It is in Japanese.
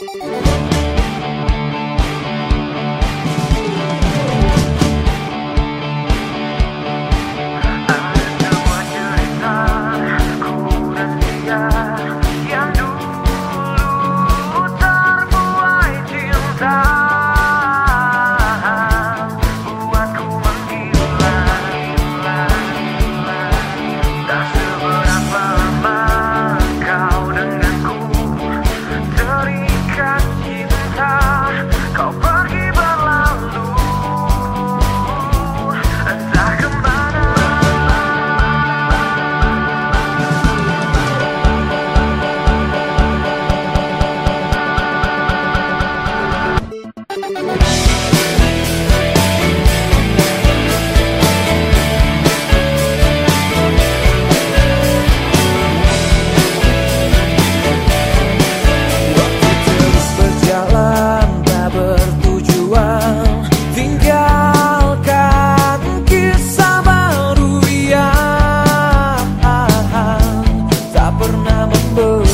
you remember